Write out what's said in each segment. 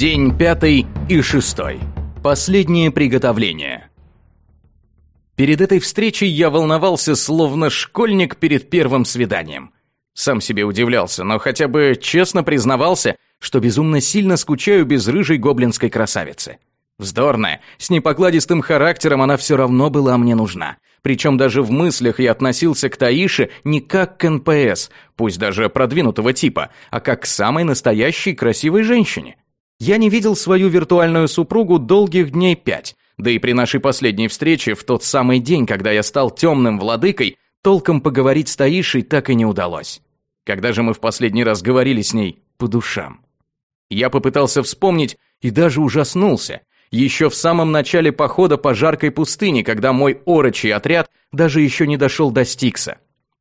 День пятый и шестой. Последнее приготовление. Перед этой встречей я волновался, словно школьник перед первым свиданием. Сам себе удивлялся, но хотя бы честно признавался, что безумно сильно скучаю без рыжей гоблинской красавицы. Вздорная, с непокладистым характером она все равно была мне нужна. Причем даже в мыслях я относился к Таише не как к НПС, пусть даже продвинутого типа, а как к самой настоящей красивой женщине. Я не видел свою виртуальную супругу долгих дней пять, да и при нашей последней встрече, в тот самый день, когда я стал темным владыкой, толком поговорить с Таишей так и не удалось. Когда же мы в последний раз говорили с ней по душам? Я попытался вспомнить и даже ужаснулся. Еще в самом начале похода по жаркой пустыне, когда мой орочий отряд даже еще не дошел до Стикса.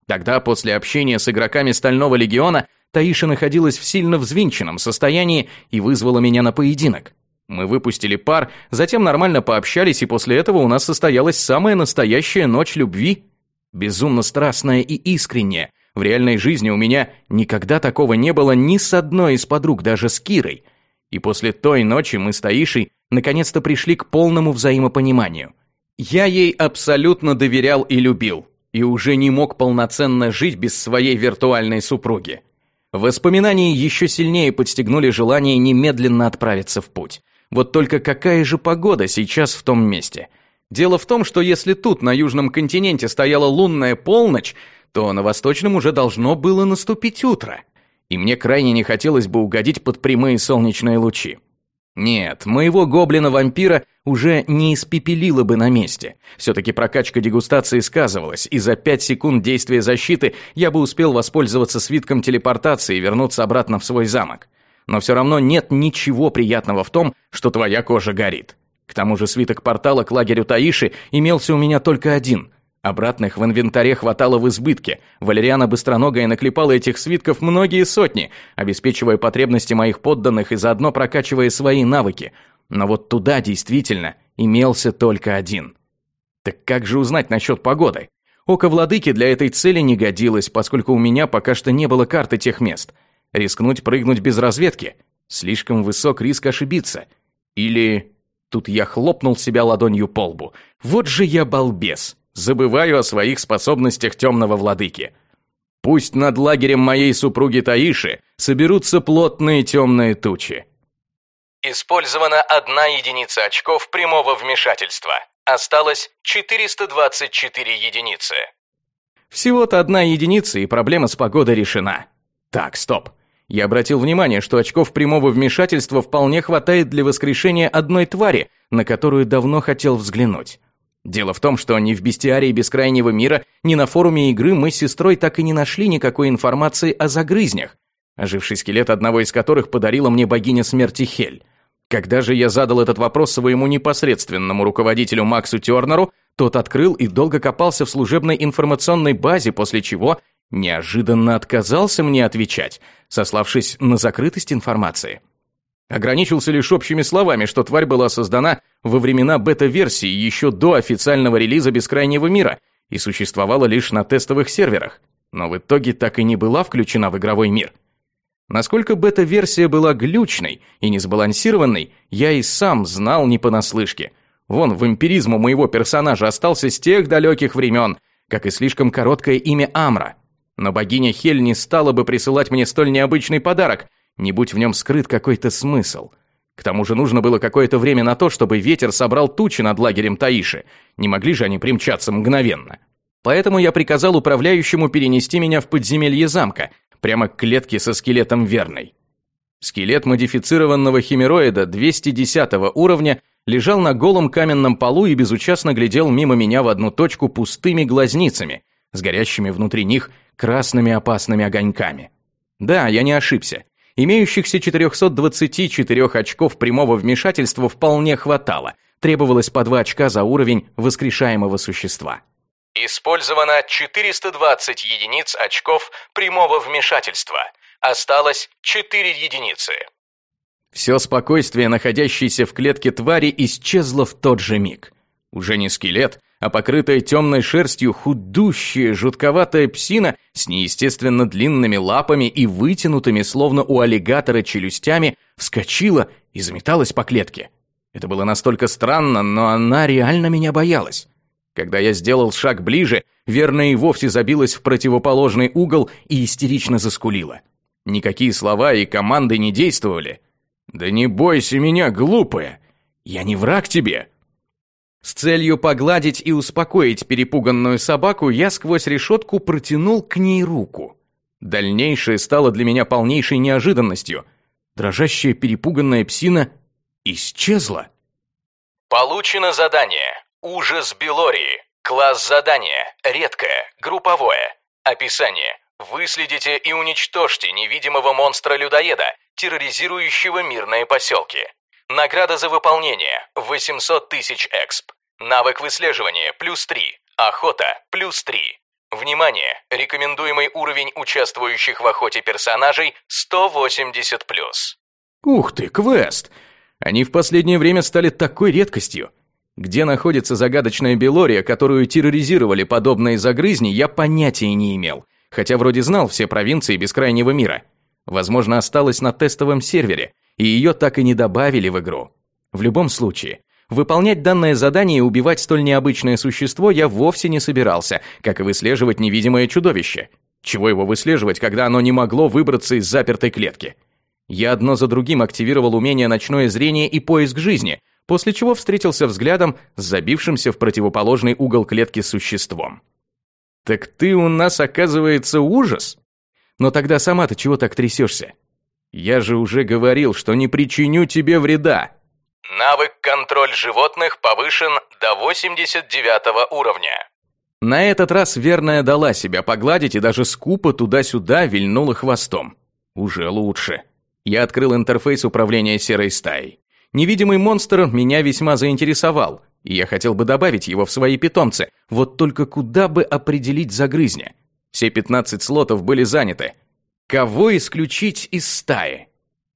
Тогда, после общения с игроками Стального Легиона, Таиша находилась в сильно взвинченном состоянии и вызвала меня на поединок. Мы выпустили пар, затем нормально пообщались, и после этого у нас состоялась самая настоящая ночь любви. Безумно страстная и искренняя. В реальной жизни у меня никогда такого не было ни с одной из подруг, даже с Кирой. И после той ночи мы с Таишей наконец-то пришли к полному взаимопониманию. Я ей абсолютно доверял и любил, и уже не мог полноценно жить без своей виртуальной супруги. Воспоминания еще сильнее подстегнули желание немедленно отправиться в путь. Вот только какая же погода сейчас в том месте? Дело в том, что если тут, на южном континенте, стояла лунная полночь, то на восточном уже должно было наступить утро. И мне крайне не хотелось бы угодить под прямые солнечные лучи. Нет, моего гоблина-вампира уже не испепелило бы на месте. Все-таки прокачка дегустации сказывалась, и за 5 секунд действия защиты я бы успел воспользоваться свитком телепортации и вернуться обратно в свой замок. Но все равно нет ничего приятного в том, что твоя кожа горит. К тому же свиток портала к лагерю Таиши имелся у меня только один – Обратных в инвентаре хватало в избытке. Валериана Быстроногая наклепала этих свитков многие сотни, обеспечивая потребности моих подданных и заодно прокачивая свои навыки. Но вот туда действительно имелся только один. Так как же узнать насчет погоды? Око владыки для этой цели не годилось, поскольку у меня пока что не было карты тех мест. Рискнуть прыгнуть без разведки? Слишком высок риск ошибиться. Или... Тут я хлопнул себя ладонью по лбу. Вот же я балбес забываю о своих способностях темного владыки. Пусть над лагерем моей супруги Таиши соберутся плотные темные тучи. Использована одна единица очков прямого вмешательства. Осталось 424 единицы. Всего-то одна единица, и проблема с погодой решена. Так, стоп. Я обратил внимание, что очков прямого вмешательства вполне хватает для воскрешения одной твари, на которую давно хотел взглянуть. Дело в том, что ни в бестиарии Бескрайнего мира, ни на форуме игры мы с сестрой так и не нашли никакой информации о загрызнях, оживший скелет одного из которых подарила мне богиня смерти Хель. Когда же я задал этот вопрос своему непосредственному руководителю Максу Тернеру, тот открыл и долго копался в служебной информационной базе, после чего неожиданно отказался мне отвечать, сославшись на закрытость информации. Ограничился лишь общими словами, что тварь была создана во времена бета-версии еще до официального релиза Бескрайнего мира и существовала лишь на тестовых серверах, но в итоге так и не была включена в игровой мир. Насколько бета-версия была глючной и несбалансированной, я и сам знал не понаслышке. Вон, вампиризм у моего персонажа остался с тех далеких времен, как и слишком короткое имя Амра. Но богиня Хель не стала бы присылать мне столь необычный подарок – не будь в нем скрыт какой-то смысл. К тому же нужно было какое-то время на то, чтобы ветер собрал тучи над лагерем Таиши. Не могли же они примчаться мгновенно. Поэтому я приказал управляющему перенести меня в подземелье замка, прямо к клетке со скелетом верной. Скелет модифицированного химероида 210 уровня лежал на голом каменном полу и безучастно глядел мимо меня в одну точку пустыми глазницами, с горящими внутри них красными опасными огоньками. Да, я не ошибся. Имеющихся 424 очков прямого вмешательства вполне хватало. Требовалось по 2 очка за уровень воскрешаемого существа. Использовано 420 единиц очков прямого вмешательства. Осталось 4 единицы. Все спокойствие, находящееся в клетке твари, исчезло в тот же миг. Уже не скелет, а покрытая темной шерстью худущая, жутковатая псина с неестественно длинными лапами и вытянутыми, словно у аллигатора, челюстями, вскочила и заметалась по клетке. Это было настолько странно, но она реально меня боялась. Когда я сделал шаг ближе, верно и вовсе забилась в противоположный угол и истерично заскулила. Никакие слова и команды не действовали. «Да не бойся меня, глупая! Я не враг тебе!» С целью погладить и успокоить перепуганную собаку, я сквозь решетку протянул к ней руку. Дальнейшее стало для меня полнейшей неожиданностью. Дрожащая перепуганная псина исчезла. Получено задание. Ужас Белории. Класс задания. Редкое. Групповое. Описание. Выследите и уничтожьте невидимого монстра-людоеда, терроризирующего мирные поселки. Награда за выполнение – 800 тысяч эксп. Навык выслеживания – плюс 3. Охота – плюс 3. Внимание! Рекомендуемый уровень участвующих в охоте персонажей – 180+. Ух ты, квест! Они в последнее время стали такой редкостью. Где находится загадочная Белория, которую терроризировали подобные загрызни, я понятия не имел – хотя вроде знал все провинции бескрайнего мира. Возможно, осталась на тестовом сервере, и ее так и не добавили в игру. В любом случае, выполнять данное задание и убивать столь необычное существо я вовсе не собирался, как и выслеживать невидимое чудовище. Чего его выслеживать, когда оно не могло выбраться из запертой клетки? Я одно за другим активировал умение ночное зрение и поиск жизни, после чего встретился взглядом с забившимся в противоположный угол клетки существом. «Так ты у нас, оказывается, ужас? Но тогда сама-то чего так трясешься? Я же уже говорил, что не причиню тебе вреда». Навык «Контроль животных» повышен до 89 уровня. На этот раз верная дала себя погладить и даже скупо туда-сюда вильнула хвостом. Уже лучше. Я открыл интерфейс управления серой стаей. Невидимый монстр меня весьма заинтересовал, и я хотел бы добавить его в свои питомцы, вот только куда бы определить загрызня? Все 15 слотов были заняты. Кого исключить из стаи?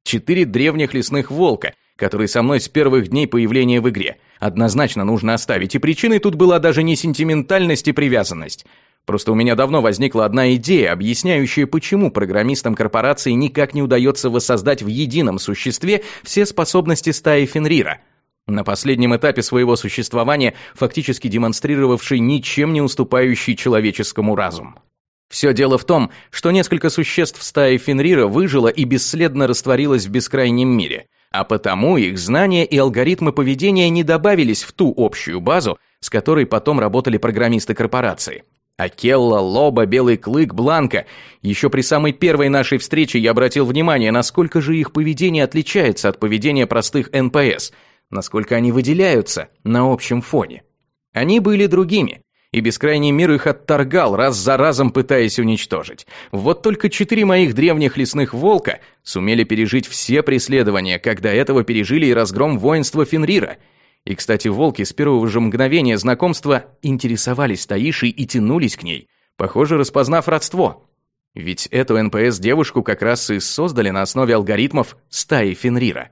Четыре древних лесных волка, которые со мной с первых дней появления в игре. Однозначно нужно оставить, и причиной тут была даже не сентиментальность и привязанность. Просто у меня давно возникла одна идея, объясняющая, почему программистам корпорации никак не удается воссоздать в едином существе все способности стаи Фенрира – на последнем этапе своего существования, фактически демонстрировавший ничем не уступающий человеческому разум. Все дело в том, что несколько существ стаи Фенрира выжило и бесследно растворилось в бескрайнем мире, а потому их знания и алгоритмы поведения не добавились в ту общую базу, с которой потом работали программисты корпорации. Акелла, Лоба, Белый Клык, Бланка. Еще при самой первой нашей встрече я обратил внимание, насколько же их поведение отличается от поведения простых НПС – насколько они выделяются на общем фоне. Они были другими, и бескрайний мир их отторгал, раз за разом пытаясь уничтожить. Вот только четыре моих древних лесных волка сумели пережить все преследования, когда этого пережили и разгром воинства Фенрира. И, кстати, волки с первого же мгновения знакомства интересовались Таишей и тянулись к ней, похоже, распознав родство. Ведь эту НПС-девушку как раз и создали на основе алгоритмов стаи Фенрира.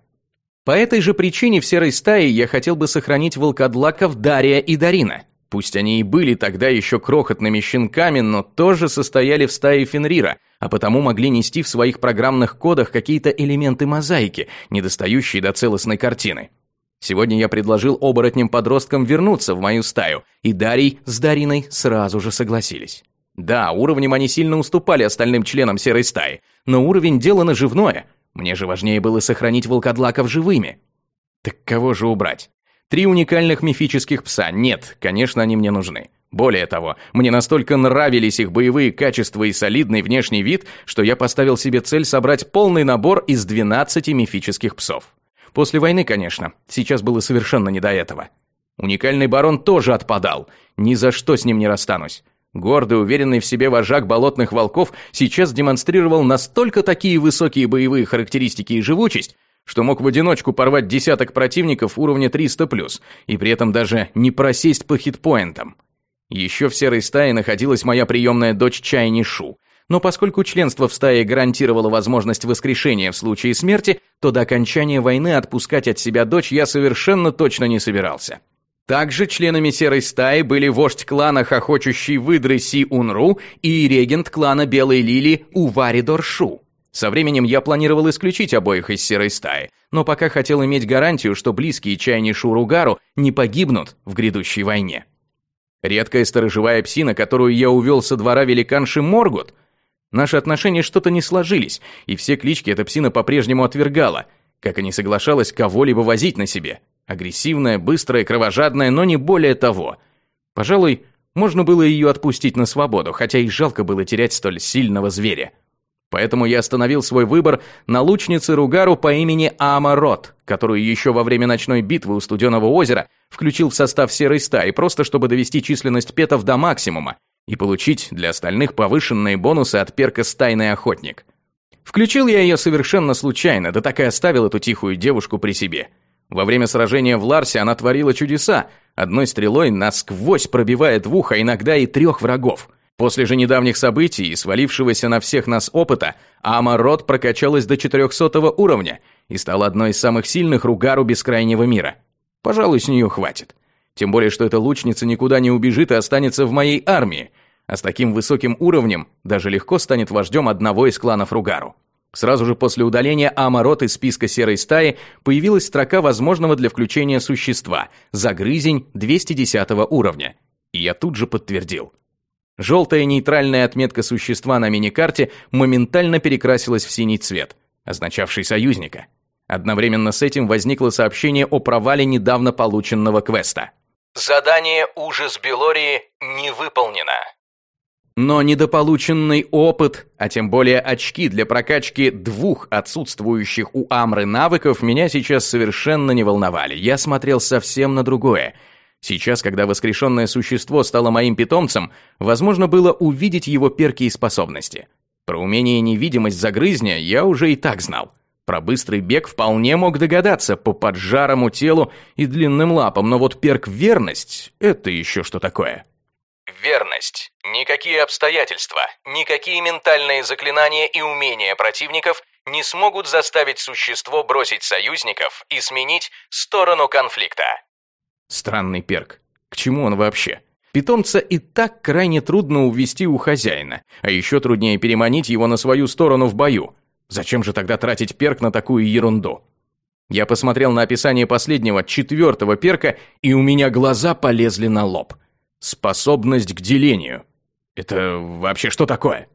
По этой же причине в серой стае я хотел бы сохранить волкодлаков Дария и Дарина. Пусть они и были тогда еще крохотными щенками, но тоже состояли в стае Фенрира, а потому могли нести в своих программных кодах какие-то элементы мозаики, недостающие до целостной картины. Сегодня я предложил оборотням-подросткам вернуться в мою стаю, и Дарий с Дариной сразу же согласились. Да, уровнем они сильно уступали остальным членам серой стаи, но уровень дела наживное – мне же важнее было сохранить волкодлаков живыми. Так кого же убрать? Три уникальных мифических пса. Нет, конечно, они мне нужны. Более того, мне настолько нравились их боевые качества и солидный внешний вид, что я поставил себе цель собрать полный набор из 12 мифических псов. После войны, конечно, сейчас было совершенно не до этого. Уникальный барон тоже отпадал. Ни за что с ним не расстанусь. Гордый, уверенный в себе вожак болотных волков сейчас демонстрировал настолько такие высокие боевые характеристики и живучесть, что мог в одиночку порвать десяток противников уровня 300+, и при этом даже не просесть по хитпоинтам. Еще в серой стае находилась моя приемная дочь Чайни Шу, но поскольку членство в стае гарантировало возможность воскрешения в случае смерти, то до окончания войны отпускать от себя дочь я совершенно точно не собирался. Также членами серой стаи были вождь клана хохочущей выдры Си Унру и регент клана Белой Лили Увари Доршу. Со временем я планировал исключить обоих из серой стаи, но пока хотел иметь гарантию, что близкие чайни Шуругару не погибнут в грядущей войне. Редкая сторожевая псина, которую я увел со двора великанши Моргут. Наши отношения что-то не сложились, и все клички эта псина по-прежнему отвергала, как и не соглашалась кого-либо возить на себе. Агрессивная, быстрая, кровожадная, но не более того. Пожалуй, можно было ее отпустить на свободу, хотя и жалко было терять столь сильного зверя. Поэтому я остановил свой выбор на лучнице Ругару по имени Амарот, которую еще во время ночной битвы у Студеного озера включил в состав серой стаи, просто чтобы довести численность петов до максимума и получить для остальных повышенные бонусы от перка «Стайный охотник». Включил я ее совершенно случайно, да так и оставил эту тихую девушку при себе. Во время сражения в Ларсе она творила чудеса, одной стрелой насквозь пробивая двух, а иногда и трех врагов – После же недавних событий и свалившегося на всех нас опыта, Амарот прокачалась до 400 уровня и стала одной из самых сильных ругару бескрайнего мира. Пожалуй, с нее хватит. Тем более, что эта лучница никуда не убежит и останется в моей армии, а с таким высоким уровнем даже легко станет вождем одного из кланов Ругару. Сразу же после удаления Амарот из списка серой стаи появилась строка возможного для включения существа «Загрызень 210 уровня». И я тут же подтвердил. Желтая нейтральная отметка существа на миникарте моментально перекрасилась в синий цвет, означавший союзника. Одновременно с этим возникло сообщение о провале недавно полученного квеста. Задание «Ужас Белории» не выполнено. Но недополученный опыт, а тем более очки для прокачки двух отсутствующих у Амры навыков меня сейчас совершенно не волновали. Я смотрел совсем на другое – Сейчас, когда воскрешенное существо стало моим питомцем, возможно было увидеть его перки и способности. Про умение невидимость загрызня я уже и так знал. Про быстрый бег вполне мог догадаться по поджарому телу и длинным лапам, но вот перк верность — это еще что такое? Верность. Никакие обстоятельства, никакие ментальные заклинания и умения противников не смогут заставить существо бросить союзников и сменить сторону конфликта. Странный перк. К чему он вообще? Питомца и так крайне трудно увести у хозяина, а еще труднее переманить его на свою сторону в бою. Зачем же тогда тратить перк на такую ерунду? Я посмотрел на описание последнего, четвертого перка, и у меня глаза полезли на лоб. Способность к делению. Это вообще что такое?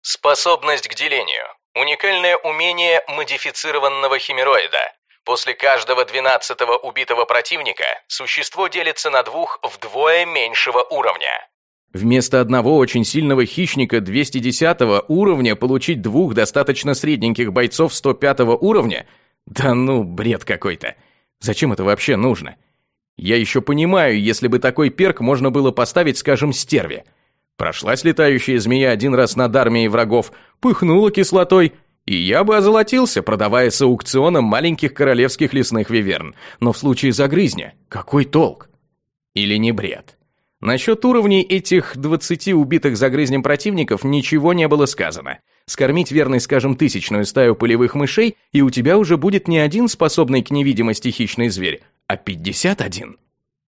Способность к делению. Уникальное умение модифицированного химероида. После каждого двенадцатого убитого противника существо делится на двух вдвое меньшего уровня. Вместо одного очень сильного хищника 210 уровня получить двух достаточно средненьких бойцов 105 уровня? Да ну, бред какой-то. Зачем это вообще нужно? Я еще понимаю, если бы такой перк можно было поставить, скажем, стерве. Прошлась летающая змея один раз над армией врагов, пыхнула кислотой – и я бы озолотился, продавая с аукционом маленьких королевских лесных виверн. Но в случае загрызня, какой толк? Или не бред? Насчет уровней этих 20 убитых загрызнем противников ничего не было сказано. Скормить верный, скажем, тысячную стаю полевых мышей, и у тебя уже будет не один способный к невидимости хищный зверь, а 51.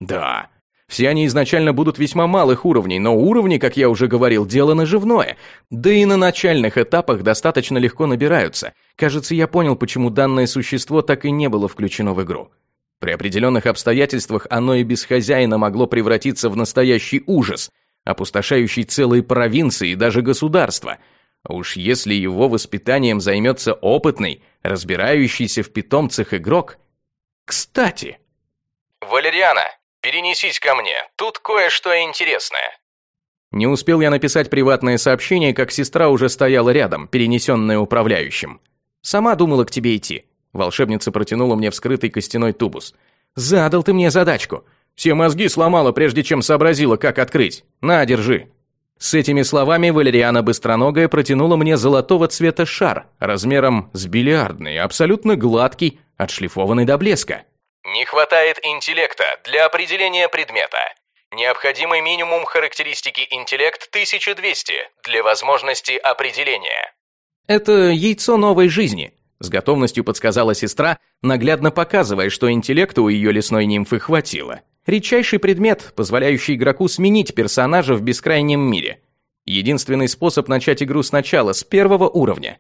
Да, все они изначально будут весьма малых уровней, но уровни, как я уже говорил, дело наживное. Да и на начальных этапах достаточно легко набираются. Кажется, я понял, почему данное существо так и не было включено в игру. При определенных обстоятельствах оно и без хозяина могло превратиться в настоящий ужас, опустошающий целые провинции и даже государства. А уж если его воспитанием займется опытный, разбирающийся в питомцах игрок... Кстати... «Валериана, Перенесись ко мне, тут кое-что интересное». Не успел я написать приватное сообщение, как сестра уже стояла рядом, перенесенная управляющим. «Сама думала к тебе идти». Волшебница протянула мне вскрытый костяной тубус. «Задал ты мне задачку. Все мозги сломала, прежде чем сообразила, как открыть. На, держи». С этими словами Валериана Быстроногая протянула мне золотого цвета шар, размером с бильярдный, абсолютно гладкий, отшлифованный до блеска. Не хватает интеллекта для определения предмета. Необходимый минимум характеристики интеллект 1200 для возможности определения. Это яйцо новой жизни, с готовностью подсказала сестра, наглядно показывая, что интеллекта у ее лесной нимфы хватило. Редчайший предмет, позволяющий игроку сменить персонажа в бескрайнем мире. Единственный способ начать игру сначала, с первого уровня.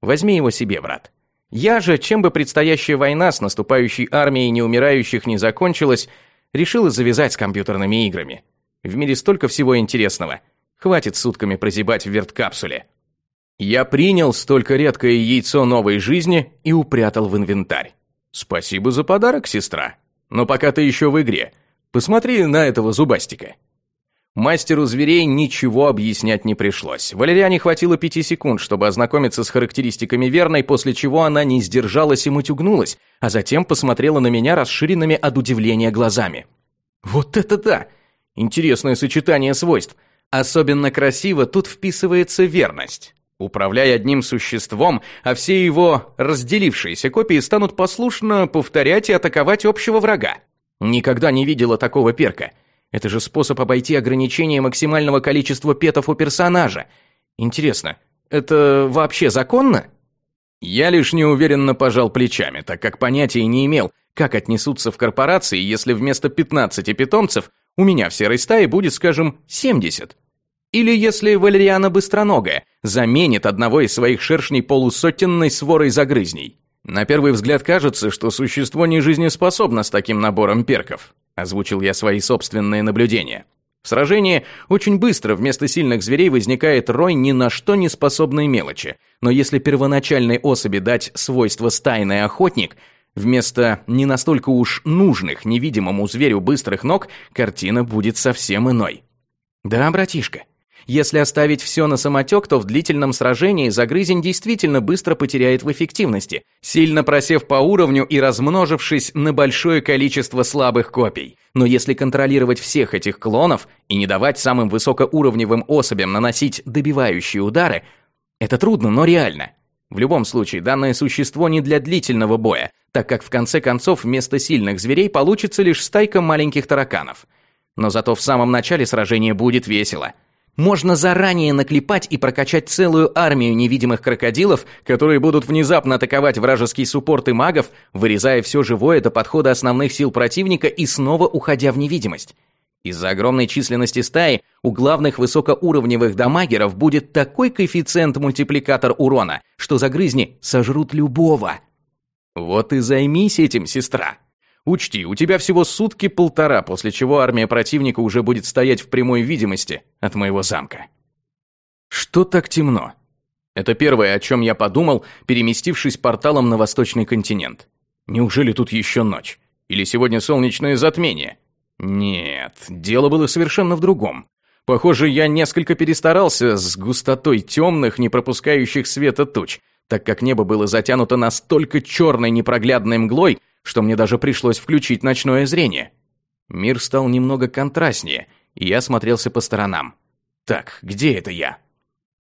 Возьми его себе, брат. Я же, чем бы предстоящая война с наступающей армией неумирающих не закончилась, решила завязать с компьютерными играми. В мире столько всего интересного. Хватит сутками прозябать в верткапсуле. Я принял столько редкое яйцо новой жизни и упрятал в инвентарь. Спасибо за подарок, сестра. Но пока ты еще в игре. Посмотри на этого зубастика. Мастеру зверей ничего объяснять не пришлось. Валериане хватило пяти секунд, чтобы ознакомиться с характеристиками верной, после чего она не сдержалась и мутюгнулась, а затем посмотрела на меня расширенными от удивления глазами. Вот это да! Интересное сочетание свойств. Особенно красиво тут вписывается верность. Управляя одним существом, а все его разделившиеся копии станут послушно повторять и атаковать общего врага. Никогда не видела такого перка. Это же способ обойти ограничение максимального количества петов у персонажа. Интересно, это вообще законно? Я лишь неуверенно пожал плечами, так как понятия не имел, как отнесутся в корпорации, если вместо 15 питомцев у меня в серой стае будет, скажем, 70. Или если Валериана Быстроногая заменит одного из своих шершней полусотенной сворой загрызней. На первый взгляд кажется, что существо не жизнеспособно с таким набором перков озвучил я свои собственные наблюдения. В сражении очень быстро вместо сильных зверей возникает рой ни на что не способной мелочи. Но если первоначальной особи дать свойство стайный охотник, вместо не настолько уж нужных невидимому зверю быстрых ног, картина будет совсем иной. Да, братишка, если оставить все на самотек, то в длительном сражении загрызень действительно быстро потеряет в эффективности, сильно просев по уровню и размножившись на большое количество слабых копий. Но если контролировать всех этих клонов и не давать самым высокоуровневым особям наносить добивающие удары, это трудно, но реально. В любом случае, данное существо не для длительного боя, так как в конце концов вместо сильных зверей получится лишь стайка маленьких тараканов. Но зато в самом начале сражения будет весело – можно заранее наклепать и прокачать целую армию невидимых крокодилов, которые будут внезапно атаковать вражеский суппорт и магов, вырезая все живое до подхода основных сил противника и снова уходя в невидимость. Из-за огромной численности стаи у главных высокоуровневых дамагеров будет такой коэффициент-мультипликатор урона, что загрызни сожрут любого. Вот и займись этим, сестра. Учти, у тебя всего сутки-полтора, после чего армия противника уже будет стоять в прямой видимости от моего замка. Что так темно? Это первое, о чем я подумал, переместившись порталом на восточный континент. Неужели тут еще ночь? Или сегодня солнечное затмение? Нет, дело было совершенно в другом. Похоже, я несколько перестарался с густотой темных, не пропускающих света туч, так как небо было затянуто настолько черной непроглядной мглой, что мне даже пришлось включить ночное зрение. Мир стал немного контрастнее, и я смотрелся по сторонам. Так, где это я?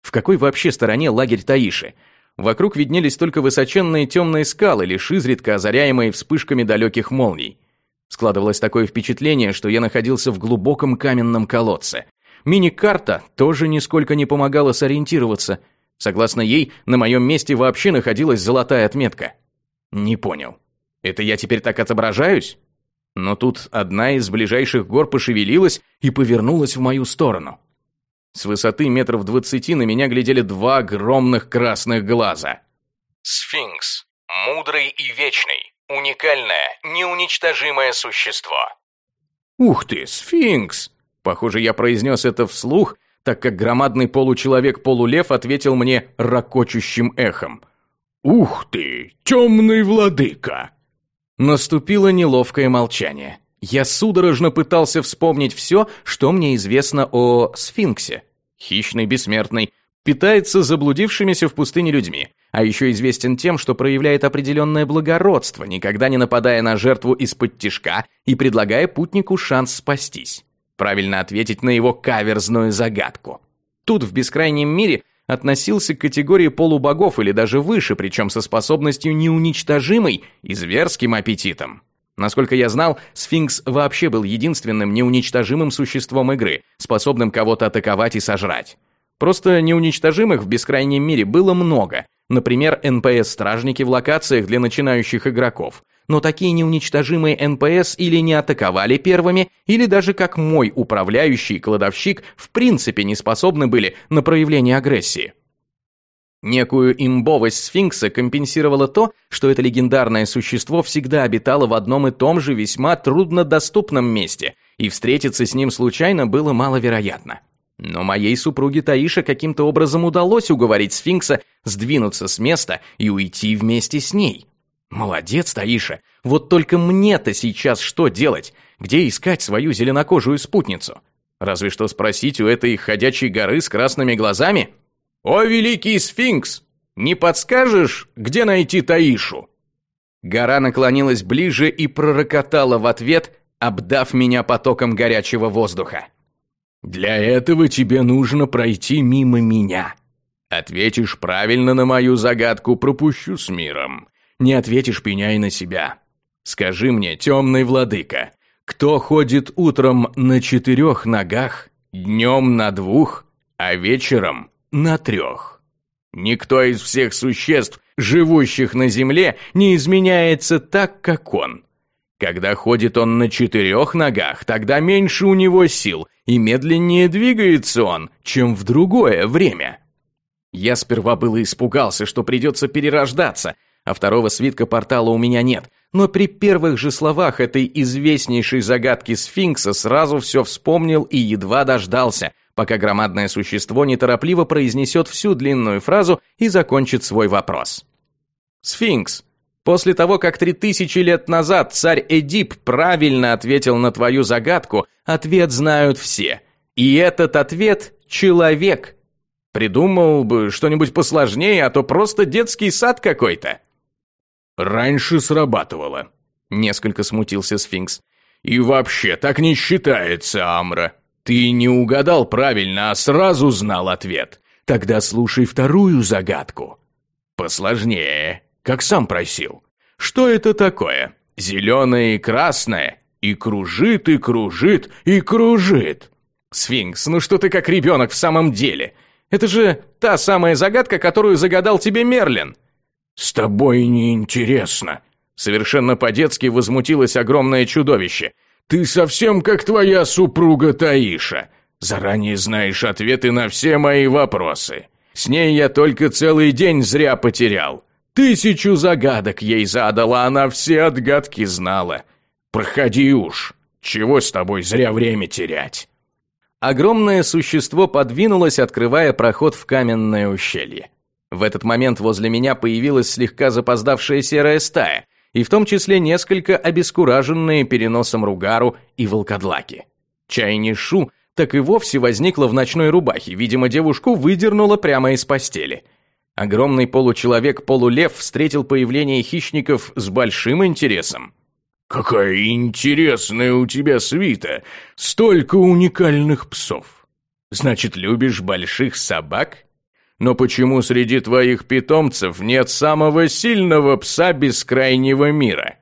В какой вообще стороне лагерь Таиши? Вокруг виднелись только высоченные темные скалы, лишь изредка озаряемые вспышками далеких молний. Складывалось такое впечатление, что я находился в глубоком каменном колодце. Мини-карта тоже нисколько не помогала сориентироваться. Согласно ей, на моем месте вообще находилась золотая отметка. Не понял. Это я теперь так отображаюсь? Но тут одна из ближайших гор пошевелилась и повернулась в мою сторону. С высоты метров двадцати на меня глядели два огромных красных глаза. Сфинкс. Мудрый и вечный. Уникальное, неуничтожимое существо. Ух ты, сфинкс! Похоже, я произнес это вслух, так как громадный получеловек-полулев ответил мне ракочущим эхом. «Ух ты, темный владыка!» Наступило неловкое молчание. Я судорожно пытался вспомнить все, что мне известно о сфинксе. Хищный, бессмертный, питается заблудившимися в пустыне людьми, а еще известен тем, что проявляет определенное благородство, никогда не нападая на жертву из-под тишка и предлагая путнику шанс спастись. Правильно ответить на его каверзную загадку. Тут, в бескрайнем мире, относился к категории полубогов или даже выше, причем со способностью неуничтожимой и зверским аппетитом. Насколько я знал, сфинкс вообще был единственным неуничтожимым существом игры, способным кого-то атаковать и сожрать. Просто неуничтожимых в бескрайнем мире было много. Например, НПС-стражники в локациях для начинающих игроков. Но такие неуничтожимые НПС или не атаковали первыми, или даже как мой управляющий кладовщик в принципе не способны были на проявление агрессии. Некую имбовость сфинкса компенсировало то, что это легендарное существо всегда обитало в одном и том же весьма труднодоступном месте, и встретиться с ним случайно было маловероятно. Но моей супруге Таише каким-то образом удалось уговорить сфинкса сдвинуться с места и уйти вместе с ней. Молодец, Таиша. Вот только мне-то сейчас что делать? Где искать свою зеленокожую спутницу? Разве что спросить у этой ходячей горы с красными глазами? «О, великий сфинкс! Не подскажешь, где найти Таишу?» Гора наклонилась ближе и пророкотала в ответ, обдав меня потоком горячего воздуха. «Для этого тебе нужно пройти мимо меня. Ответишь правильно на мою загадку, пропущу с миром. Не ответишь, пеняй на себя. Скажи мне, темный владыка, кто ходит утром на четырех ногах, днем на двух, а вечером на трех. Никто из всех существ, живущих на Земле, не изменяется так, как он. Когда ходит он на четырех ногах, тогда меньше у него сил, и медленнее двигается он, чем в другое время. Я сперва было испугался, что придется перерождаться, а второго свитка портала у меня нет, но при первых же словах этой известнейшей загадки сфинкса сразу все вспомнил и едва дождался, пока громадное существо неторопливо произнесет всю длинную фразу и закончит свой вопрос. «Сфинкс, после того, как три тысячи лет назад царь Эдип правильно ответил на твою загадку, ответ знают все. И этот ответ – человек. Придумал бы что-нибудь посложнее, а то просто детский сад какой-то». «Раньше срабатывало», – несколько смутился Сфинкс. «И вообще, так не считается, Амра. Ты не угадал правильно, а сразу знал ответ. Тогда слушай вторую загадку. Посложнее, как сам просил. Что это такое? Зеленое и красное. И кружит, и кружит, и кружит. Сфинкс, ну что ты как ребенок в самом деле? Это же та самая загадка, которую загадал тебе Мерлин. С тобой неинтересно. Совершенно по-детски возмутилось огромное чудовище – ты совсем как твоя супруга Таиша. Заранее знаешь ответы на все мои вопросы. С ней я только целый день зря потерял. Тысячу загадок ей задала, она все отгадки знала. Проходи уж. Чего с тобой зря время терять? Огромное существо подвинулось, открывая проход в каменное ущелье. В этот момент возле меня появилась слегка запоздавшая серая стая, и в том числе несколько обескураженные переносом Ругару и Волкодлаки. Чайни Шу так и вовсе возникла в ночной рубахе, видимо, девушку выдернула прямо из постели. Огромный получеловек-полулев встретил появление хищников с большим интересом. «Какая интересная у тебя свита! Столько уникальных псов! Значит, любишь больших собак?» Но почему среди твоих питомцев нет самого сильного пса бескрайнего мира?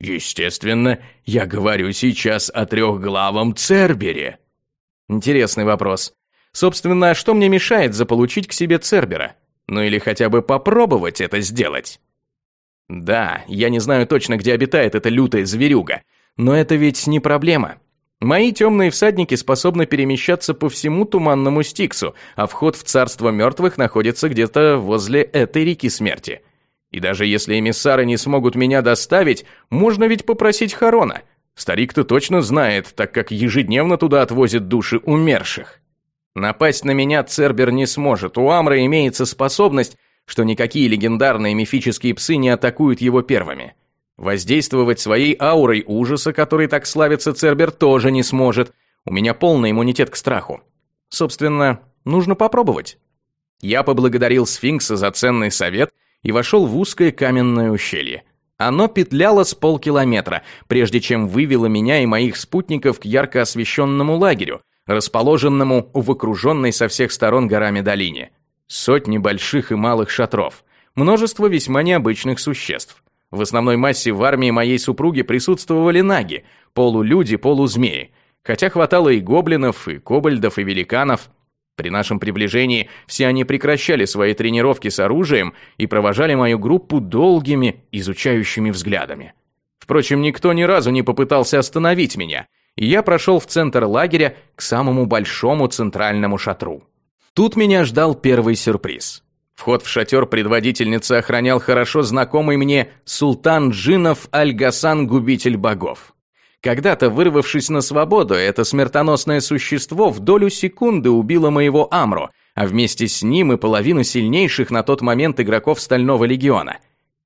Естественно, я говорю сейчас о трехглавом Цербере. Интересный вопрос. Собственно, что мне мешает заполучить к себе Цербера? Ну или хотя бы попробовать это сделать? Да, я не знаю точно, где обитает эта лютая зверюга, но это ведь не проблема. Мои темные всадники способны перемещаться по всему туманному Стиксу, а вход в царство мертвых находится где-то возле этой реки смерти. И даже если эмиссары не смогут меня доставить, можно ведь попросить Харона. Старик-то точно знает, так как ежедневно туда отвозят души умерших. Напасть на меня Цербер не сможет. У Амра имеется способность, что никакие легендарные мифические псы не атакуют его первыми. Воздействовать своей аурой ужаса, который так славится Цербер, тоже не сможет. У меня полный иммунитет к страху. Собственно, нужно попробовать. Я поблагодарил сфинкса за ценный совет и вошел в узкое каменное ущелье. Оно петляло с полкилометра, прежде чем вывело меня и моих спутников к ярко освещенному лагерю, расположенному в окруженной со всех сторон горами долине. Сотни больших и малых шатров, множество весьма необычных существ. В основной массе в армии моей супруги присутствовали наги, полулюди, полузмеи, хотя хватало и гоблинов, и кобальдов, и великанов. При нашем приближении все они прекращали свои тренировки с оружием и провожали мою группу долгими, изучающими взглядами. Впрочем, никто ни разу не попытался остановить меня, и я прошел в центр лагеря к самому большому центральному шатру. Тут меня ждал первый сюрприз. Вход в шатер предводительницы охранял хорошо знакомый мне султан джинов Аль-Гасан Губитель Богов. Когда-то, вырвавшись на свободу, это смертоносное существо в долю секунды убило моего Амру, а вместе с ним и половину сильнейших на тот момент игроков Стального Легиона.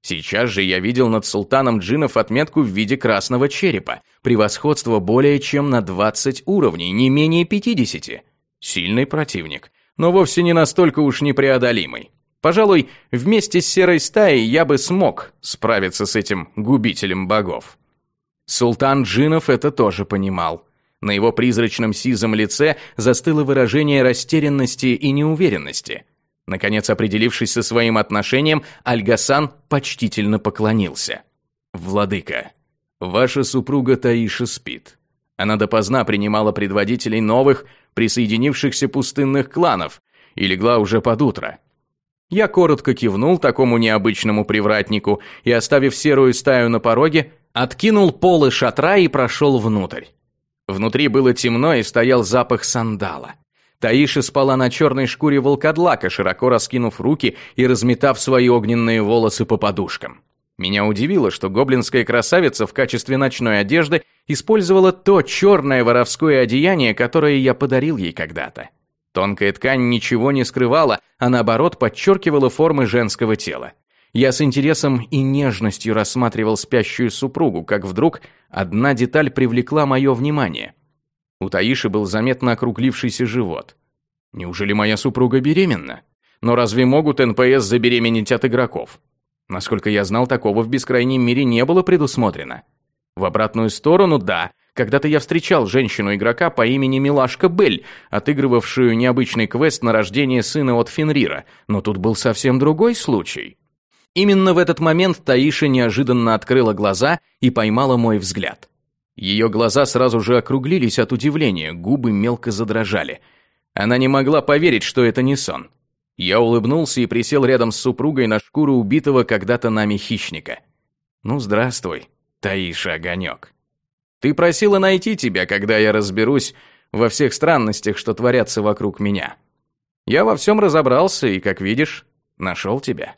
Сейчас же я видел над султаном джинов отметку в виде красного черепа, превосходство более чем на 20 уровней, не менее 50. Сильный противник, но вовсе не настолько уж непреодолимый. Пожалуй, вместе с серой стаей я бы смог справиться с этим губителем богов. Султан Джинов это тоже понимал. На его призрачном сизом лице застыло выражение растерянности и неуверенности. Наконец, определившись со своим отношением, Альгасан почтительно поклонился. «Владыка, ваша супруга Таиша спит. Она допоздна принимала предводителей новых, присоединившихся пустынных кланов, и легла уже под утро. Я коротко кивнул такому необычному привратнику и, оставив серую стаю на пороге, откинул полы шатра и прошел внутрь. Внутри было темно и стоял запах сандала. Таиша спала на черной шкуре волкодлака, широко раскинув руки и разметав свои огненные волосы по подушкам. Меня удивило, что гоблинская красавица в качестве ночной одежды использовала то черное воровское одеяние, которое я подарил ей когда-то. Тонкая ткань ничего не скрывала, а наоборот подчеркивала формы женского тела. Я с интересом и нежностью рассматривал спящую супругу, как вдруг одна деталь привлекла мое внимание. У Таиши был заметно округлившийся живот. Неужели моя супруга беременна? Но разве могут НПС забеременеть от игроков? Насколько я знал, такого в бескрайнем мире не было предусмотрено. В обратную сторону – да, когда-то я встречал женщину-игрока по имени Милашка Бель, отыгрывавшую необычный квест на рождение сына от Фенрира, но тут был совсем другой случай. Именно в этот момент Таиша неожиданно открыла глаза и поймала мой взгляд. Ее глаза сразу же округлились от удивления, губы мелко задрожали. Она не могла поверить, что это не сон. Я улыбнулся и присел рядом с супругой на шкуру убитого когда-то нами хищника. «Ну, здравствуй, Таиша Огонек». Ты просила найти тебя, когда я разберусь во всех странностях, что творятся вокруг меня. Я во всем разобрался и, как видишь, нашел тебя».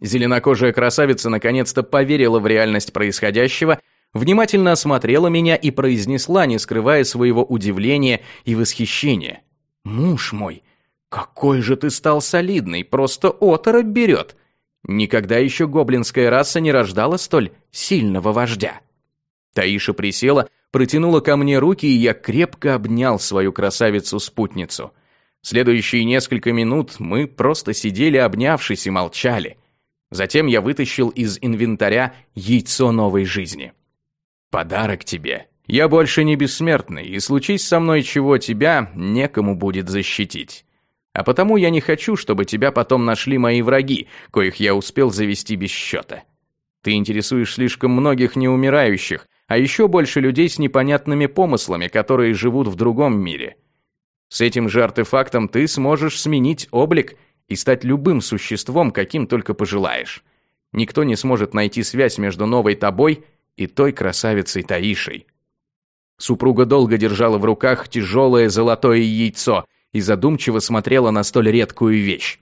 Зеленокожая красавица наконец-то поверила в реальность происходящего, внимательно осмотрела меня и произнесла, не скрывая своего удивления и восхищения. «Муж мой, какой же ты стал солидный, просто оторопь берет! Никогда еще гоблинская раса не рождала столь сильного вождя». Таиша присела, протянула ко мне руки, и я крепко обнял свою красавицу-спутницу. Следующие несколько минут мы просто сидели, обнявшись, и молчали. Затем я вытащил из инвентаря яйцо новой жизни. «Подарок тебе. Я больше не бессмертный, и случись со мной чего тебя, некому будет защитить. А потому я не хочу, чтобы тебя потом нашли мои враги, коих я успел завести без счета. Ты интересуешь слишком многих неумирающих, а еще больше людей с непонятными помыслами, которые живут в другом мире. С этим же артефактом ты сможешь сменить облик и стать любым существом, каким только пожелаешь. Никто не сможет найти связь между новой тобой и той красавицей Таишей. Супруга долго держала в руках тяжелое золотое яйцо и задумчиво смотрела на столь редкую вещь.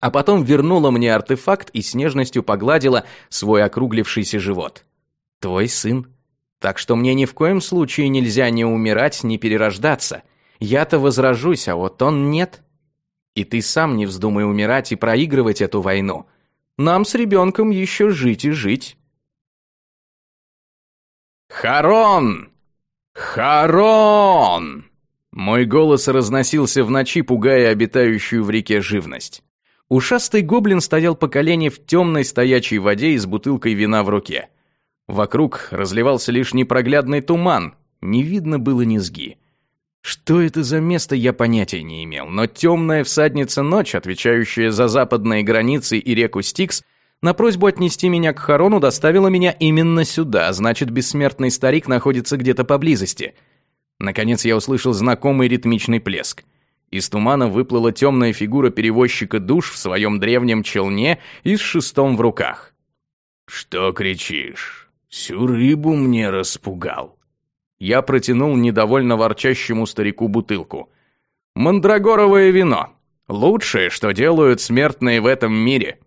А потом вернула мне артефакт и с нежностью погладила свой округлившийся живот твой сын. Так что мне ни в коем случае нельзя ни умирать, ни перерождаться. Я-то возражусь, а вот он нет. И ты сам не вздумай умирать и проигрывать эту войну. Нам с ребенком еще жить и жить. «Харон! Харон!» Мой голос разносился в ночи, пугая обитающую в реке живность. Ушастый гоблин стоял по колени в темной стоячей воде и с бутылкой вина в руке. Вокруг разливался лишь непроглядный туман, не видно было низги. Что это за место, я понятия не имел, но темная всадница ночь, отвечающая за западные границы и реку Стикс, на просьбу отнести меня к Харону доставила меня именно сюда, значит, бессмертный старик находится где-то поблизости. Наконец я услышал знакомый ритмичный плеск. Из тумана выплыла темная фигура перевозчика душ в своем древнем челне и с шестом в руках. «Что кричишь? Всю рыбу мне распугал. Я протянул недовольно ворчащему старику бутылку. Мандрагоровое вино. Лучшее, что делают смертные в этом мире.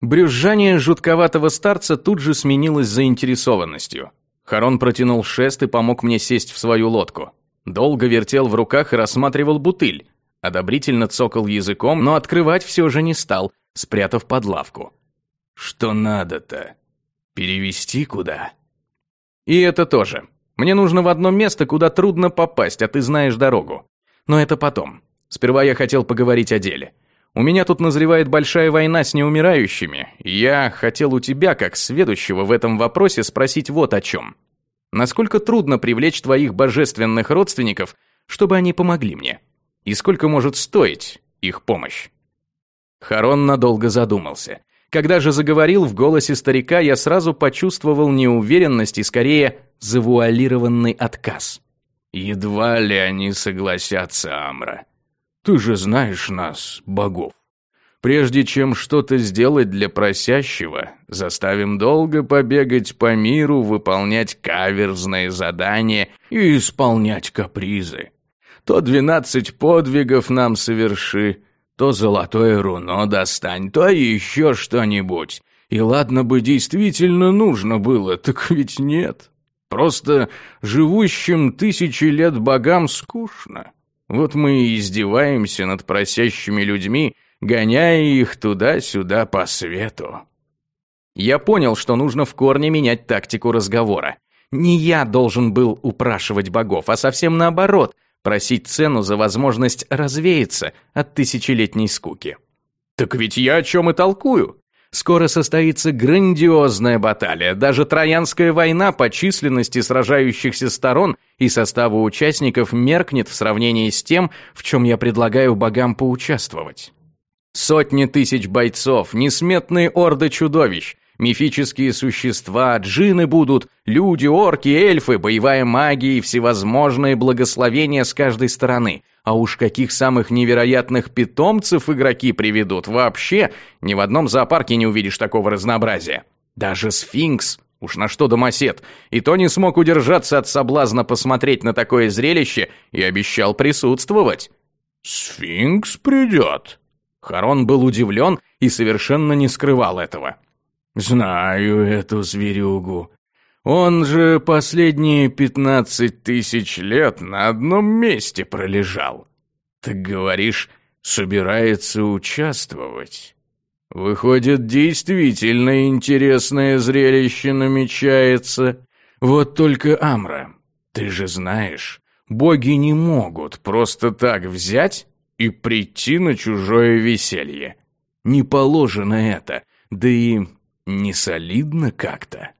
Брюзжание жутковатого старца тут же сменилось заинтересованностью. Харон протянул шест и помог мне сесть в свою лодку. Долго вертел в руках и рассматривал бутыль. Одобрительно цокал языком, но открывать все же не стал, спрятав под лавку. «Что надо-то? Перевести куда?» «И это тоже. Мне нужно в одно место, куда трудно попасть, а ты знаешь дорогу. Но это потом. Сперва я хотел поговорить о деле. У меня тут назревает большая война с неумирающими, я хотел у тебя, как сведущего в этом вопросе, спросить вот о чем. Насколько трудно привлечь твоих божественных родственников, чтобы они помогли мне? И сколько может стоить их помощь?» Харон надолго задумался. Когда же заговорил в голосе старика, я сразу почувствовал неуверенность и скорее завуалированный отказ. «Едва ли они согласятся, Амра. Ты же знаешь нас, богов. Прежде чем что-то сделать для просящего, заставим долго побегать по миру, выполнять каверзные задания и исполнять капризы. То двенадцать подвигов нам соверши, то золотое руно достань, то еще что-нибудь. И ладно бы действительно нужно было, так ведь нет. Просто живущим тысячи лет богам скучно. Вот мы и издеваемся над просящими людьми, гоняя их туда-сюда по свету. Я понял, что нужно в корне менять тактику разговора. Не я должен был упрашивать богов, а совсем наоборот – просить цену за возможность развеяться от тысячелетней скуки. Так ведь я о чем и толкую. Скоро состоится грандиозная баталия, даже Троянская война по численности сражающихся сторон и составу участников меркнет в сравнении с тем, в чем я предлагаю богам поучаствовать. Сотни тысяч бойцов, несметные орды чудовищ, Мифические существа, джины будут, люди, орки, эльфы, боевая магия и всевозможные благословения с каждой стороны. А уж каких самых невероятных питомцев игроки приведут, вообще ни в одном зоопарке не увидишь такого разнообразия. Даже сфинкс, уж на что домосед, и то не смог удержаться от соблазна посмотреть на такое зрелище и обещал присутствовать. «Сфинкс придет?» Харон был удивлен и совершенно не скрывал этого. «Знаю эту зверюгу. Он же последние пятнадцать тысяч лет на одном месте пролежал. Так говоришь, собирается участвовать?» Выходит, действительно интересное зрелище намечается. Вот только, Амра, ты же знаешь, боги не могут просто так взять и прийти на чужое веселье. Не положено это, да и не солидно как-то.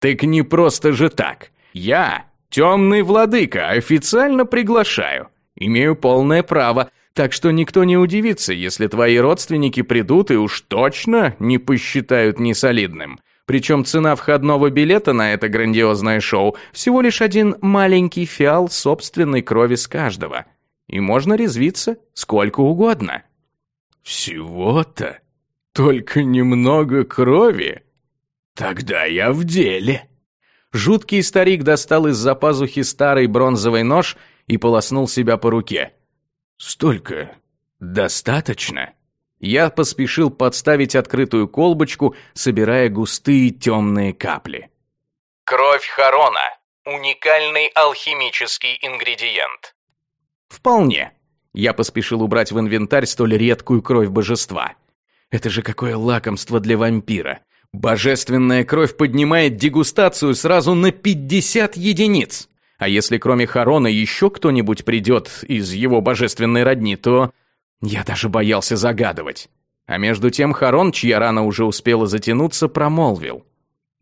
Так не просто же так. Я, темный владыка, официально приглашаю. Имею полное право, так что никто не удивится, если твои родственники придут и уж точно не посчитают несолидным. Причем цена входного билета на это грандиозное шоу всего лишь один маленький фиал собственной крови с каждого. И можно резвиться сколько угодно. Всего-то? Только немного крови? Тогда я в деле. Жуткий старик достал из-за пазухи старый бронзовый нож и полоснул себя по руке. Столько достаточно? Я поспешил подставить открытую колбочку, собирая густые темные капли. Кровь Харона. Уникальный алхимический ингредиент. Вполне. Я поспешил убрать в инвентарь столь редкую кровь божества. Это же какое лакомство для вампира. Божественная кровь поднимает дегустацию сразу на 50 единиц. А если кроме Харона еще кто-нибудь придет из его божественной родни, то... Я даже боялся загадывать. А между тем Харон, чья рана уже успела затянуться, промолвил.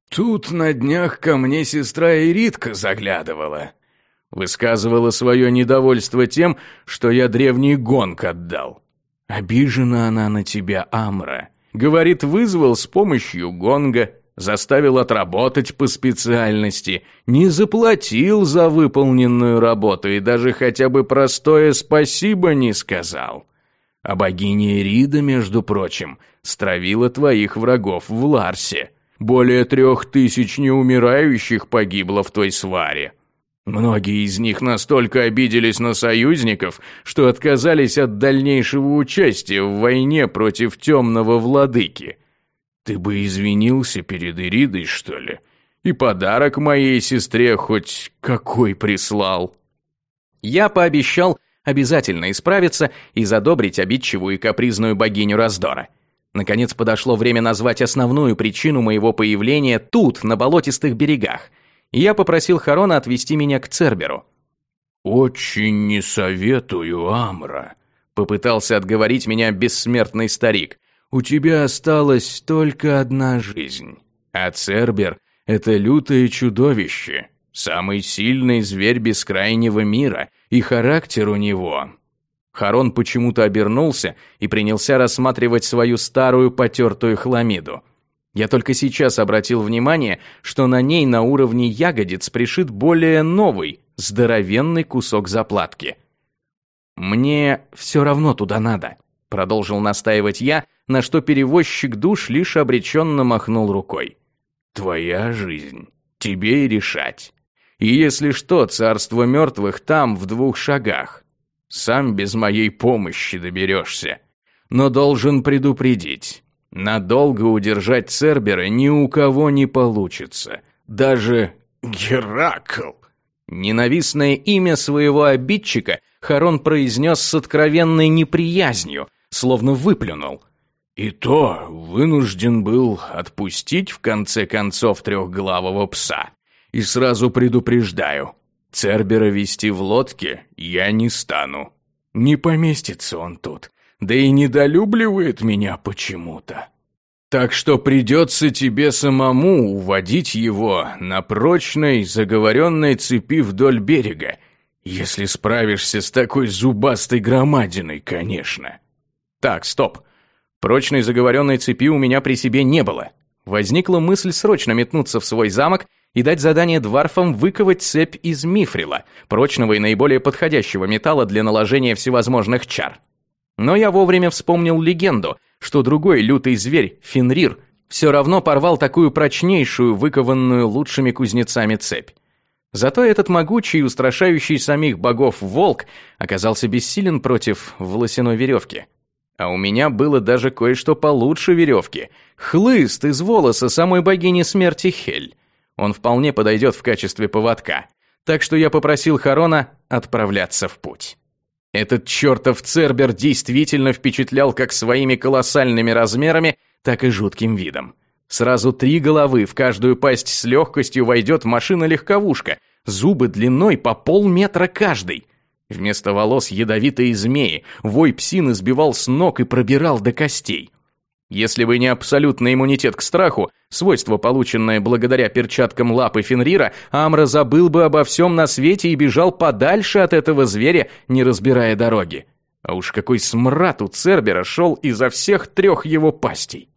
«Тут на днях ко мне сестра Иритка заглядывала. Высказывала свое недовольство тем, что я древний гонг отдал. Обижена она на тебя, Амра. Говорит, вызвал с помощью гонга, заставил отработать по специальности, не заплатил за выполненную работу и даже хотя бы простое спасибо не сказал. А богиня Рида, между прочим, стравила твоих врагов в Ларсе. Более трех тысяч неумирающих погибло в той сваре. Многие из них настолько обиделись на союзников, что отказались от дальнейшего участия в войне против темного владыки. Ты бы извинился перед Иридой, что ли? И подарок моей сестре хоть какой прислал. Я пообещал обязательно исправиться и задобрить обидчивую и капризную богиню раздора. Наконец подошло время назвать основную причину моего появления тут, на болотистых берегах – и я попросил Харона отвезти меня к Церберу. «Очень не советую, Амра», — попытался отговорить меня бессмертный старик. «У тебя осталась только одна жизнь, а Цербер — это лютое чудовище, самый сильный зверь бескрайнего мира, и характер у него...» Харон почему-то обернулся и принялся рассматривать свою старую потертую хламиду — я только сейчас обратил внимание, что на ней на уровне ягодиц пришит более новый, здоровенный кусок заплатки. «Мне все равно туда надо», — продолжил настаивать я, на что перевозчик душ лишь обреченно махнул рукой. «Твоя жизнь. Тебе и решать. И если что, царство мертвых там, в двух шагах. Сам без моей помощи доберешься. Но должен предупредить, Надолго удержать Цербера ни у кого не получится. Даже Геракл. Ненавистное имя своего обидчика Харон произнес с откровенной неприязнью, словно выплюнул. И то вынужден был отпустить в конце концов трехглавого пса. И сразу предупреждаю, Цербера вести в лодке я не стану. Не поместится он тут да и недолюбливает меня почему-то. Так что придется тебе самому уводить его на прочной заговоренной цепи вдоль берега, если справишься с такой зубастой громадиной, конечно. Так, стоп. Прочной заговоренной цепи у меня при себе не было. Возникла мысль срочно метнуться в свой замок и дать задание дварфам выковать цепь из мифрила, прочного и наиболее подходящего металла для наложения всевозможных чар. Но я вовремя вспомнил легенду, что другой лютый зверь, Фенрир, все равно порвал такую прочнейшую, выкованную лучшими кузнецами цепь. Зато этот могучий и устрашающий самих богов волк оказался бессилен против волосяной веревки. А у меня было даже кое-что получше веревки. Хлыст из волоса самой богини смерти Хель. Он вполне подойдет в качестве поводка. Так что я попросил Харона отправляться в путь. Этот чертов Цербер действительно впечатлял как своими колоссальными размерами, так и жутким видом. Сразу три головы, в каждую пасть с легкостью войдет машина-легковушка, зубы длиной по полметра каждый. Вместо волос ядовитые змеи, вой псины сбивал с ног и пробирал до костей. Если бы не абсолютный иммунитет к страху, свойство, полученное благодаря перчаткам лапы Фенрира, Амра забыл бы обо всем на свете и бежал подальше от этого зверя, не разбирая дороги. А уж какой смрад у Цербера шел изо всех трех его пастей.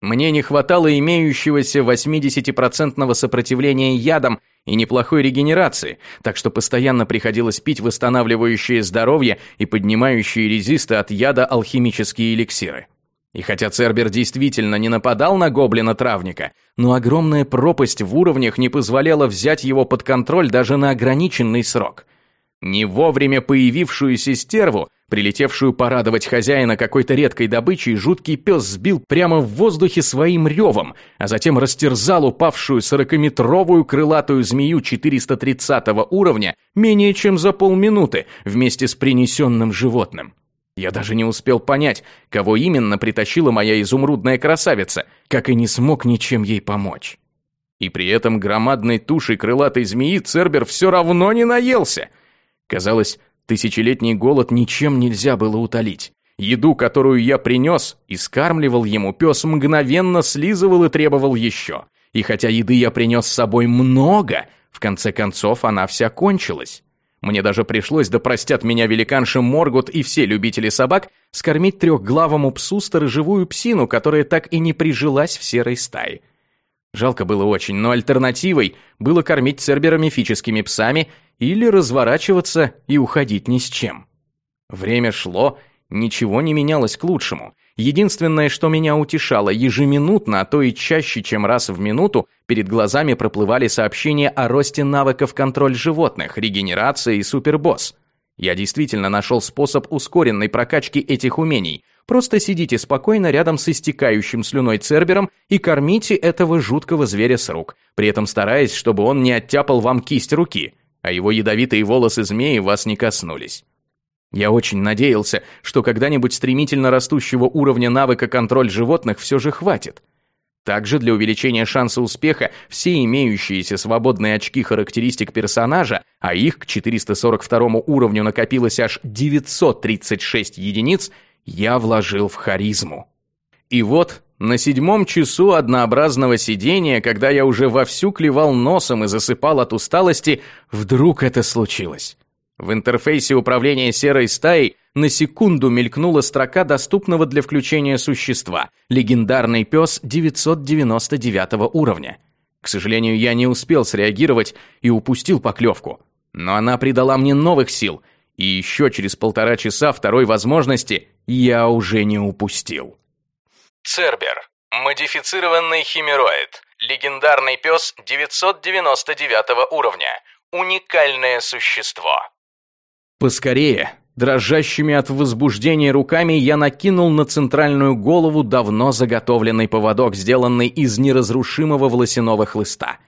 Мне не хватало имеющегося 80% сопротивления ядам и неплохой регенерации, так что постоянно приходилось пить восстанавливающие здоровье и поднимающие резисты от яда алхимические эликсиры. И хотя Цербер действительно не нападал на гоблина-травника, но огромная пропасть в уровнях не позволяла взять его под контроль даже на ограниченный срок. Не вовремя появившуюся стерву, прилетевшую порадовать хозяина какой-то редкой добычей, жуткий пес сбил прямо в воздухе своим ревом, а затем растерзал упавшую сорокаметровую крылатую змею 430 уровня менее чем за полминуты вместе с принесенным животным. Я даже не успел понять, кого именно притащила моя изумрудная красавица, как и не смог ничем ей помочь. И при этом громадной тушей крылатой змеи Цербер все равно не наелся. Казалось, тысячелетний голод ничем нельзя было утолить. Еду, которую я принес и скармливал ему, пес мгновенно слизывал и требовал еще. И хотя еды я принес с собой много, в конце концов она вся кончилась. Мне даже пришлось, да простят меня великанша Моргут и все любители собак, скормить трехглавому псу сторожевую псину, которая так и не прижилась в серой стае. Жалко было очень, но альтернативой было кормить цербера мифическими псами или разворачиваться и уходить ни с чем. Время шло, ничего не менялось к лучшему, Единственное, что меня утешало, ежеминутно, а то и чаще, чем раз в минуту, перед глазами проплывали сообщения о росте навыков контроль животных, регенерации и супербосс. Я действительно нашел способ ускоренной прокачки этих умений. Просто сидите спокойно рядом с истекающим слюной цербером и кормите этого жуткого зверя с рук, при этом стараясь, чтобы он не оттяпал вам кисть руки, а его ядовитые волосы змеи вас не коснулись. Я очень надеялся, что когда-нибудь стремительно растущего уровня навыка контроль животных все же хватит. Также для увеличения шанса успеха все имеющиеся свободные очки характеристик персонажа, а их к 442 уровню накопилось аж 936 единиц, я вложил в харизму. И вот, на седьмом часу однообразного сидения, когда я уже вовсю клевал носом и засыпал от усталости, вдруг это случилось. В интерфейсе управления серой стаей на секунду мелькнула строка доступного для включения существа «Легендарный пес 999 уровня». К сожалению, я не успел среагировать и упустил поклевку. Но она придала мне новых сил, и еще через полтора часа второй возможности я уже не упустил. Цербер. Модифицированный химероид. Легендарный пес 999 уровня. Уникальное существо. Поскорее, дрожащими от возбуждения руками, я накинул на центральную голову давно заготовленный поводок, сделанный из неразрушимого волосяного хлыста.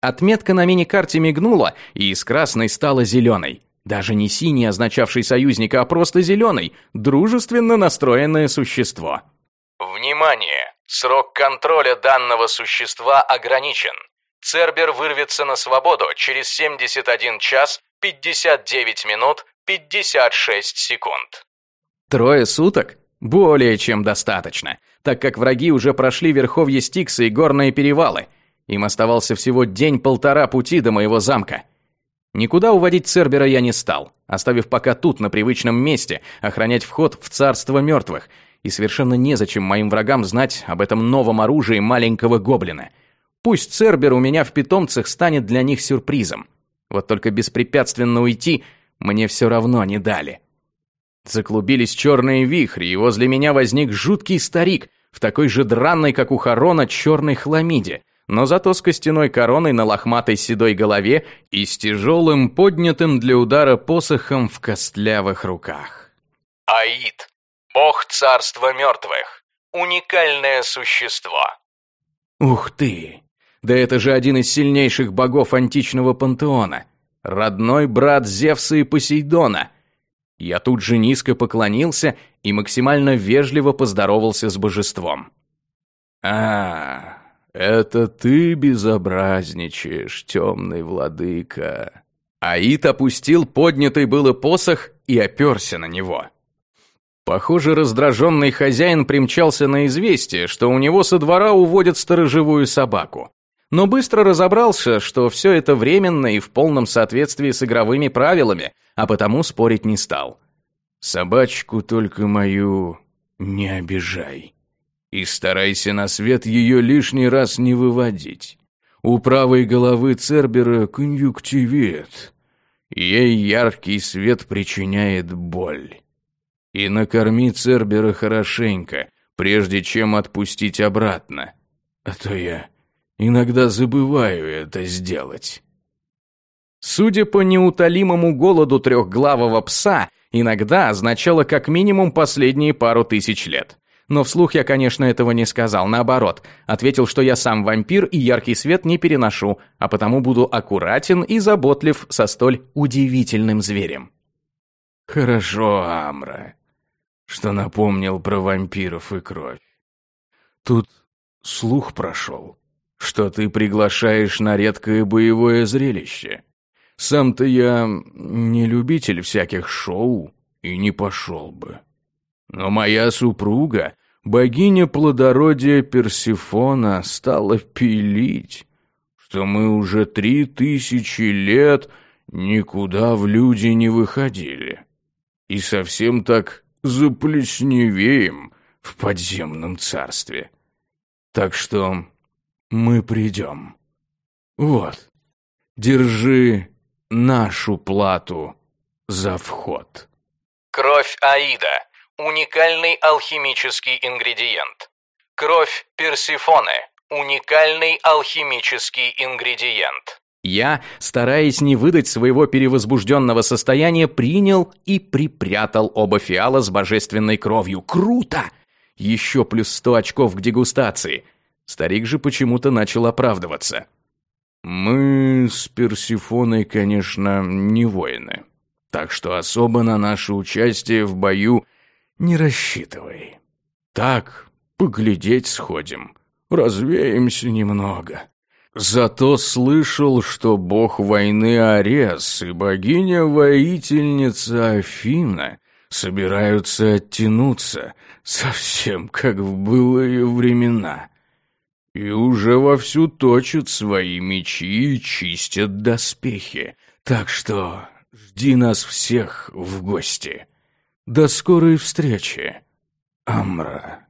Отметка на мини-карте мигнула, и из красной стала зеленой. Даже не синий, означавший союзника, а просто зеленый, дружественно настроенное существо. Внимание! Срок контроля данного существа ограничен. Цербер вырвется на свободу через 71 час 59 минут 56 секунд. Трое суток? Более чем достаточно, так как враги уже прошли верховье Стикса и горные перевалы. Им оставался всего день-полтора пути до моего замка. Никуда уводить Цербера я не стал, оставив пока тут, на привычном месте, охранять вход в царство мертвых, и совершенно незачем моим врагам знать об этом новом оружии маленького гоблина. Пусть Цербер у меня в питомцах станет для них сюрпризом. Вот только беспрепятственно уйти – мне все равно не дали. Заклубились черные вихри, и возле меня возник жуткий старик в такой же дранной, как у Харона, черной хламиде, но зато с костяной короной на лохматой седой голове и с тяжелым поднятым для удара посохом в костлявых руках. Аид, бог царства мертвых, уникальное существо. Ух ты! Да это же один из сильнейших богов античного пантеона. Родной брат Зевса и Посейдона. Я тут же низко поклонился и максимально вежливо поздоровался с божеством. «А, это ты безобразничаешь, темный владыка». Аид опустил поднятый было посох и оперся на него. Похоже, раздраженный хозяин примчался на известие, что у него со двора уводят сторожевую собаку но быстро разобрался, что все это временно и в полном соответствии с игровыми правилами, а потому спорить не стал. «Собачку только мою не обижай. И старайся на свет ее лишний раз не выводить. У правой головы Цербера конъюнктивит. Ей яркий свет причиняет боль. И накорми Цербера хорошенько, прежде чем отпустить обратно. А то я Иногда забываю это сделать. Судя по неутолимому голоду трехглавого пса, иногда означало как минимум последние пару тысяч лет. Но вслух я, конечно, этого не сказал, наоборот. Ответил, что я сам вампир и яркий свет не переношу, а потому буду аккуратен и заботлив со столь удивительным зверем. Хорошо, Амра, что напомнил про вампиров и кровь. Тут слух прошел что ты приглашаешь на редкое боевое зрелище. Сам-то я не любитель всяких шоу и не пошел бы. Но моя супруга, богиня плодородия Персифона, стала пилить, что мы уже три тысячи лет никуда в люди не выходили. И совсем так заплесневеем в подземном царстве. Так что мы придем. Вот, держи нашу плату за вход. Кровь Аида. уникальный алхимический ингредиент. Кровь Персифоны, уникальный алхимический ингредиент. Я, стараясь не выдать своего перевозбужденного состояния, принял и припрятал оба фиала с божественной кровью. Круто! Еще плюс сто очков к дегустации. Старик же почему-то начал оправдываться. «Мы с Персифоной, конечно, не воины, так что особо на наше участие в бою не рассчитывай. Так, поглядеть сходим, развеемся немного. Зато слышал, что бог войны Арес и богиня-воительница Афина собираются оттянуться, совсем как в былые времена» и уже вовсю точат свои мечи и чистят доспехи. Так что жди нас всех в гости. До скорой встречи, Амра.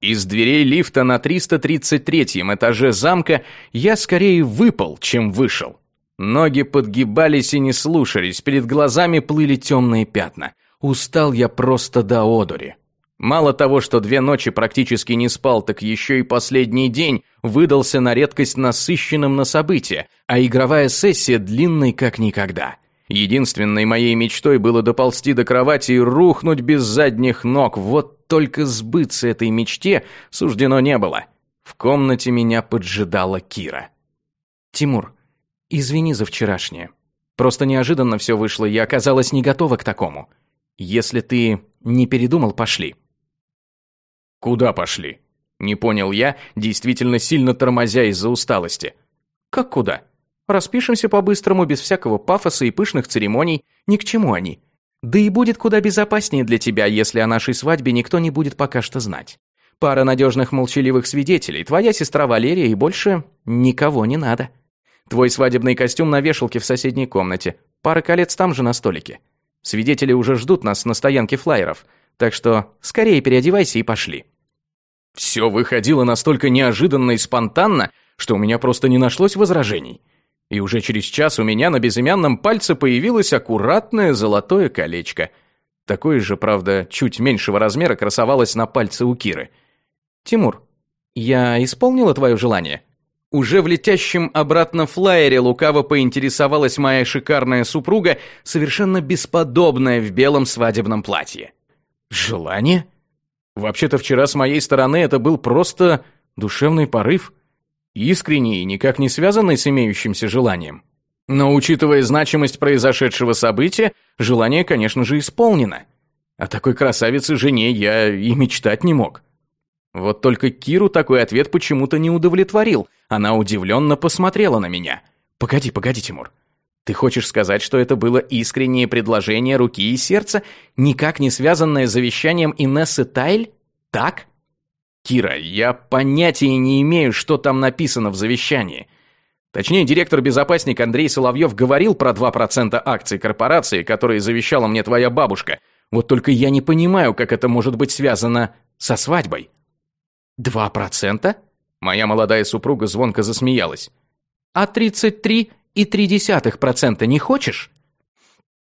Из дверей лифта на 333-м этаже замка я скорее выпал, чем вышел. Ноги подгибались и не слушались, перед глазами плыли темные пятна. Устал я просто до одури. Мало того, что две ночи практически не спал, так еще и последний день выдался на редкость насыщенным на события, а игровая сессия длинной как никогда. Единственной моей мечтой было доползти до кровати и рухнуть без задних ног, вот только сбыться этой мечте суждено не было. В комнате меня поджидала Кира. «Тимур, извини за вчерашнее. Просто неожиданно все вышло, я оказалась не готова к такому. Если ты не передумал, пошли». «Куда пошли?» Не понял я, действительно сильно тормозя из-за усталости. «Как куда? Распишемся по-быстрому, без всякого пафоса и пышных церемоний. Ни к чему они. Да и будет куда безопаснее для тебя, если о нашей свадьбе никто не будет пока что знать. Пара надежных молчаливых свидетелей, твоя сестра Валерия и больше никого не надо. Твой свадебный костюм на вешалке в соседней комнате, пара колец там же на столике. Свидетели уже ждут нас на стоянке флайеров – так что скорее переодевайся и пошли». Все выходило настолько неожиданно и спонтанно, что у меня просто не нашлось возражений. И уже через час у меня на безымянном пальце появилось аккуратное золотое колечко. Такое же, правда, чуть меньшего размера красовалось на пальце у Киры. «Тимур, я исполнила твое желание?» Уже в летящем обратно флайере лукаво поинтересовалась моя шикарная супруга, совершенно бесподобная в белом свадебном платье. Желание? Вообще-то вчера с моей стороны это был просто душевный порыв, искренний и никак не связанный с имеющимся желанием. Но учитывая значимость произошедшего события, желание, конечно же, исполнено. О такой красавице жене я и мечтать не мог. Вот только Киру такой ответ почему-то не удовлетворил. Она удивленно посмотрела на меня. «Погоди, погоди, Тимур. Ты хочешь сказать, что это было искреннее предложение руки и сердца, никак не связанное с завещанием Инессы Тайль? Так? Кира, я понятия не имею, что там написано в завещании. Точнее, директор-безопасник Андрей Соловьев говорил про 2% акций корпорации, которые завещала мне твоя бабушка. Вот только я не понимаю, как это может быть связано со свадьбой. «Два процента?» Моя молодая супруга звонко засмеялась. «А тридцать три и три десятых процента не хочешь?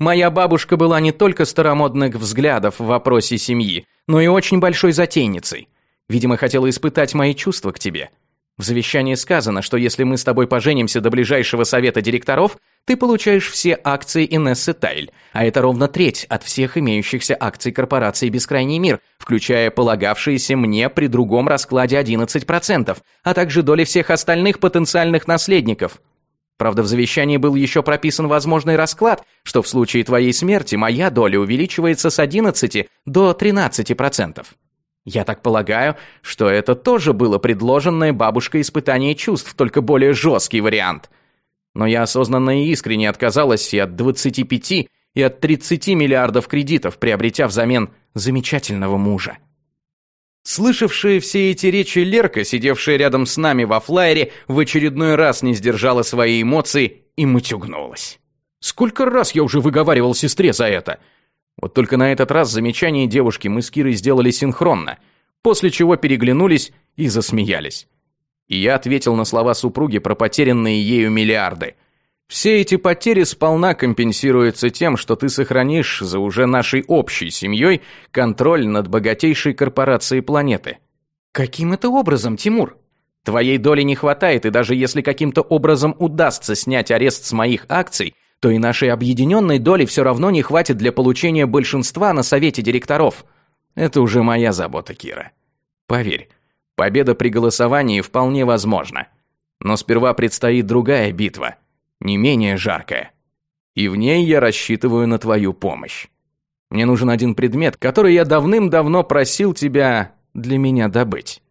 Моя бабушка была не только старомодных взглядов в вопросе семьи, но и очень большой затейницей. Видимо, хотела испытать мои чувства к тебе. В завещании сказано, что если мы с тобой поженимся до ближайшего совета директоров, ты получаешь все акции Инессы Тайль, а это ровно треть от всех имеющихся акций корпорации «Бескрайний мир», включая полагавшиеся мне при другом раскладе 11%, а также доли всех остальных потенциальных наследников – Правда, в завещании был еще прописан возможный расклад, что в случае твоей смерти моя доля увеличивается с 11 до 13%. Я так полагаю, что это тоже было предложенное бабушкой испытание чувств, только более жесткий вариант. Но я осознанно и искренне отказалась и от 25, и от 30 миллиардов кредитов, приобретя взамен замечательного мужа. Слышавшая все эти речи Лерка, сидевшая рядом с нами во флайере, в очередной раз не сдержала свои эмоции и мутюгнулась. Сколько раз я уже выговаривал сестре за это? Вот только на этот раз замечание девушки мы с Кирой сделали синхронно, после чего переглянулись и засмеялись. И я ответил на слова супруги про потерянные ею миллиарды. Все эти потери сполна компенсируются тем, что ты сохранишь за уже нашей общей семьей контроль над богатейшей корпорацией планеты. Каким это образом, Тимур? Твоей доли не хватает, и даже если каким-то образом удастся снять арест с моих акций, то и нашей объединенной доли все равно не хватит для получения большинства на совете директоров. Это уже моя забота, Кира. Поверь, победа при голосовании вполне возможна. Но сперва предстоит другая битва, не менее жаркая. И в ней я рассчитываю на твою помощь. Мне нужен один предмет, который я давным-давно просил тебя для меня добыть.